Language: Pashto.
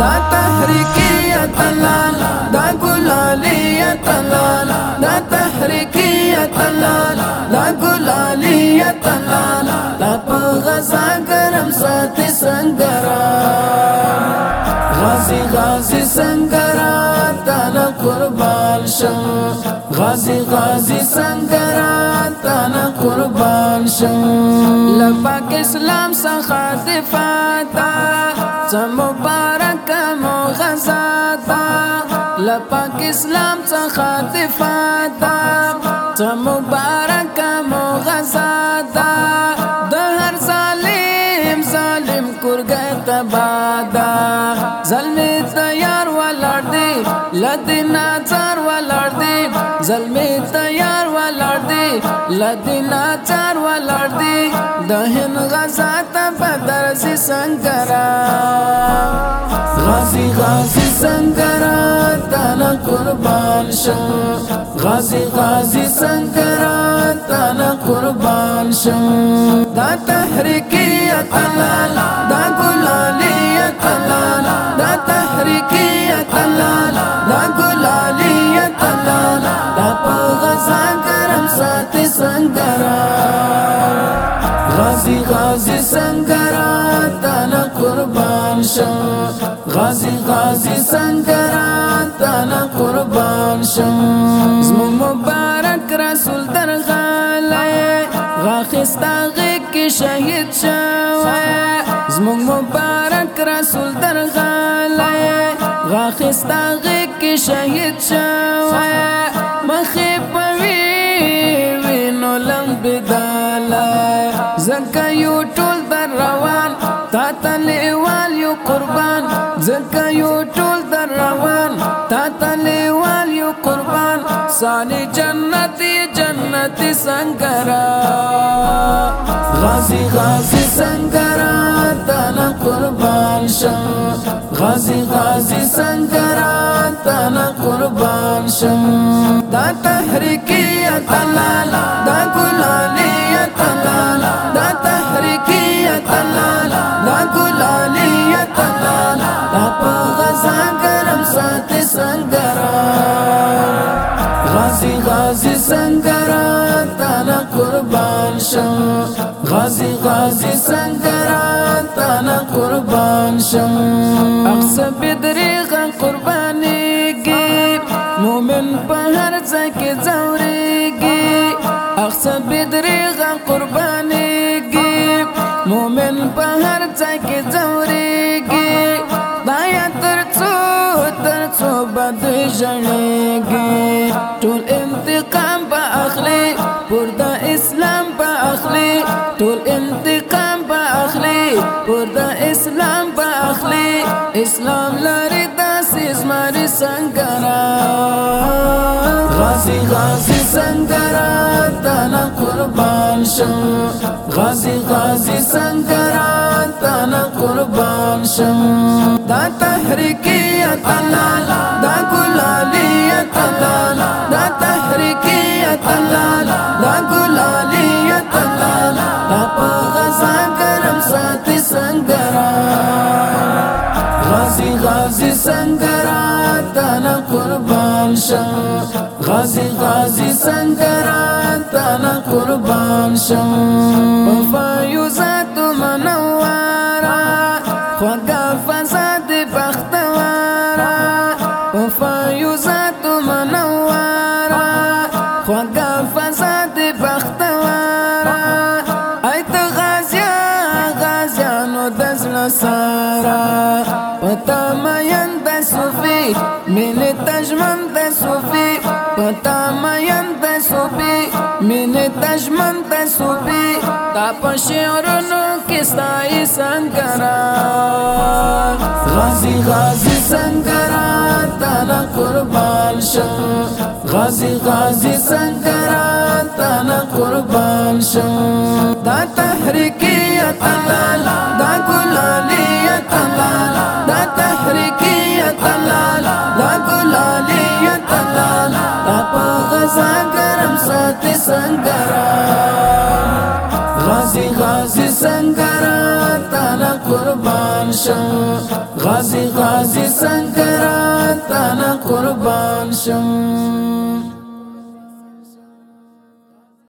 دا تحریکیت الله دا ګلالیت الله دا تحریکیت الله دا ګلالیت الله لا په غزا ګرم ساتي څنګه غازی غازی سنگرات تالا قربان شم غازی غازی سنگرات تانا قربان شم لپاک اسلام څخه دفاع تا زم مبارک مو غزا تا لپاک اسلام څخه دفاع تا زم مبارک مو غزا تا د هر ظالم ظالم کورګه تبادا ظلمي تیار ولړ دی لدی نظر ولړ دی ظلمي تیار لدی لاچار ولړ دی د هن غزا ته بدر سي سنگرا غازی غازی سنگرا تل قربان شم غازی غازی سنگرا تل قربان شم دا تحریک اتلال ساتي سنگرا غازي غازي سنگرا تن قربان شم غازي غازي سنگرا تن قربان شم زم مبارک رسول در غاله غاخستا غی کی شهید شوه زمون مبارک رسول در غاله غاخستا غی کی شهید شوه زکه یو ټول در روان تا تلوال یو قربان زکه یو ټول در روان تا تلوال یو قربان سانی جنتی جنتی سنگرا غازی غازی سنگرا تنا قربان شم غازی غازی سنگرا تنا قربان شم دا تحریکی اتلالا دا گلال قربان شم غازی غازی سنگران تانا قربان شم اقصا بدری غن قربانی گی مومن په هر ځای کې ځوريږي اقصا بدری غن قربانی گی مومن په هر ځای کې ځوريږي دا یا تر څو تر څو بد ژړېږي غازی غازی سنگرا واسی قربان شم غازی غازی سنگرا سنگرات قربان شم دا دا دا تحریکی تحریکی گلالی شرکی دا گلالی کی دا پا غزا تلا ساتی سنگرا غازی غازی سنگرا سنگرات قربان شم غازی غازی سنگران تانا قربان شم وفایوزات منوارا خوگا فزاد بختوارا وفایوزات منوارا خوگا فزاد بختوارا ایت غازیا غازیانو دزل سارا پتا مین د صوفی مین تجمن د صوفی پتا مین تصوبی مین تجمن تصوبی تا پشیور نو کسائی سنکرا غازی غازی سنکرا تانا قربان شا غازی غازی سنکرا تانا قربان شا دا تحریکی اتلال ساتي سنگرا غازي غازي سنگرا تالا قربان شم غازي غازي سنگرا تالا قربان شم